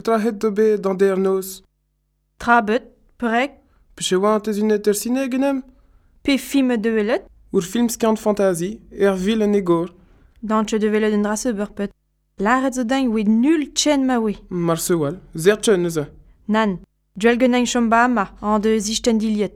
Petra het do bet d'an der noz. Tra bet, prek Peche oan tez unet ur sine genem? Pe film de velet Ur film skant fantasi, er vil en egor. Dantje de velet un drase beur pet. Laret zo dañ wet nul tchen ma we Mar se wal, zer tchen neuze Nan, djuel genañ chomba ama an de zisten diliet